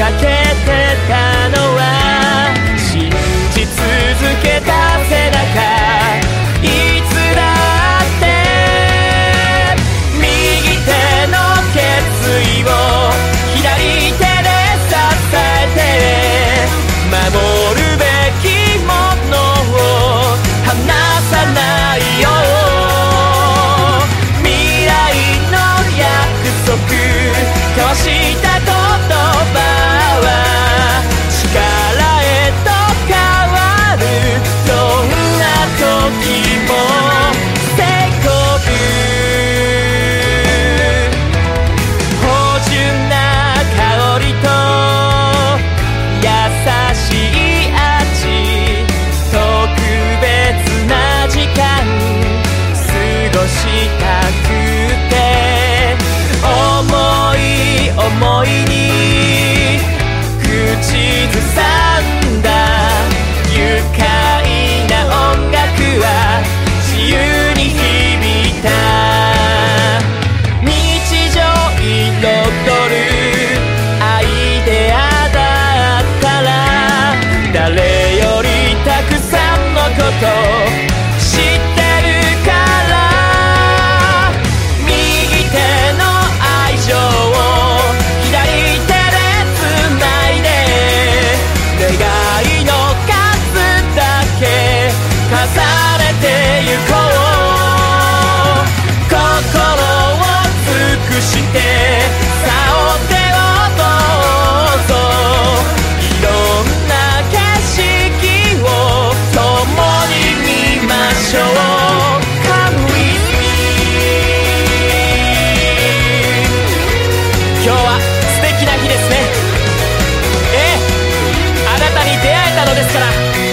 catete, catete. 刻んだ愉快な音楽は自由に響いた。日常彩るアイデアだったら誰よりたくさんのこと日ですね。ええ。あなたに出会えたのですから。